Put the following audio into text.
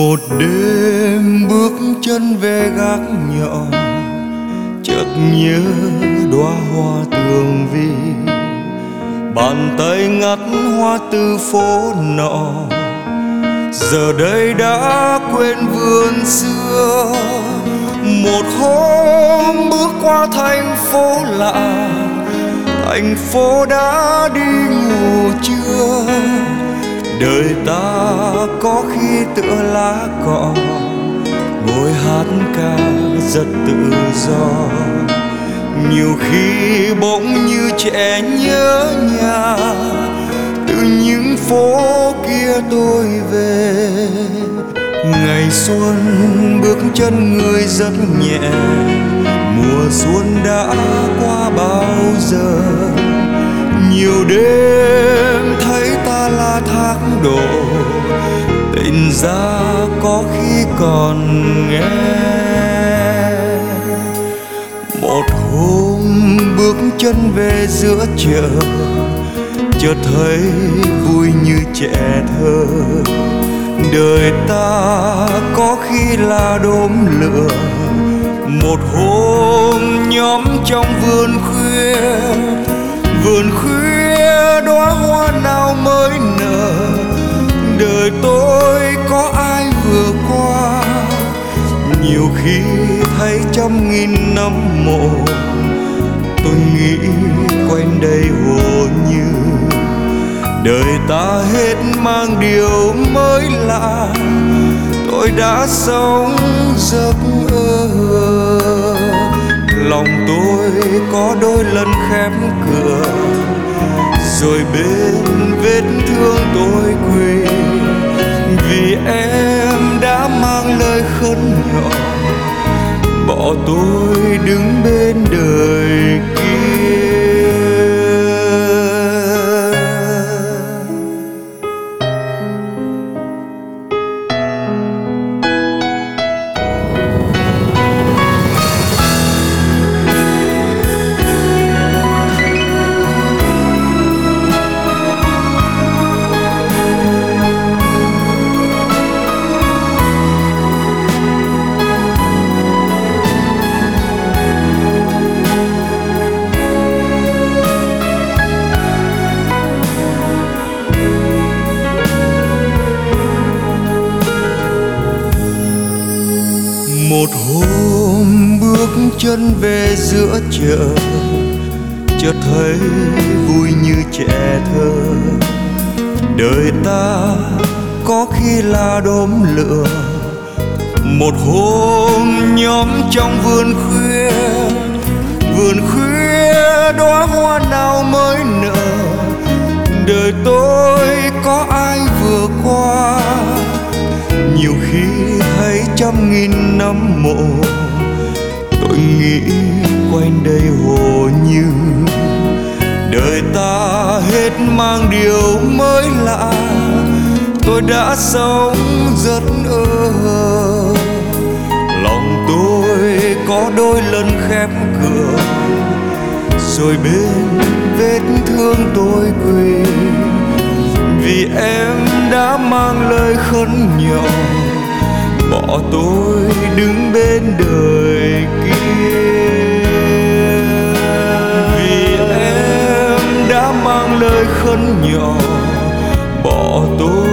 một đêm bước chân về gác nhỏ, chợt nhớ đóa hoa tường vi bàn tay ngắt hoa từ phố nọ, giờ đây đã quên vườn xưa một hôm bước qua thành phố lạ, thành phố đã đi ngủ chưa? Đời ta có khi tựa lá cỏ ngồi hát ca rất tự do. Nhiều khi bỗng như trẻ nhớ nhà, từ những phố kia tôi về. Ngày xuân bước chân người rất nhẹ, mùa xuân đã qua bao giờ. Nhiều đêm độ tình ra có khi còn nghe. Một hôm bước chân về giữa chợ, chợt thấy vui như trẻ thơ. Đời ta có khi là đốm lửa. Một hôm nhóm trong vườn khuya vườn khuya đóa hoa nào mới nở? Đời tôi có ai vừa qua? Nhiều khi thấy trăm nghìn năm mộ, tôi nghĩ quanh đây hồ như đời ta hết mang điều mới lạ. Tôi đã sống giấc mơ. Lòng tôi có đôi lần khép cửa rồi bên vết thương tôi quỳ. Vì em đã mang lời khấn nhỏ. Bỏ tôi đứng bên một hôm bước chân về giữa chợ, chợt thấy vui như trẻ thơ. Đời ta có khi là đốm lửa. Một hôm nhóm trong vườn khuya vườn khuya đóa hoa nào mới nở. Đời tôi có ai vừa qua? Nhiều khi thấy trăm nghìn năm mộ. Tôi nghĩ quanh đây hồ như đời ta hết mang điều mới lạ. Tôi đã sống rất ơ lòng tôi có đôi lần khép cửa, rồi bên vết thương tôi quỳ. Vì em đã mang lời khấn nhỏ bỏ tôi đứng bên đời kia. Vì em đã mang lời khấn nhỏ, bỏ tôi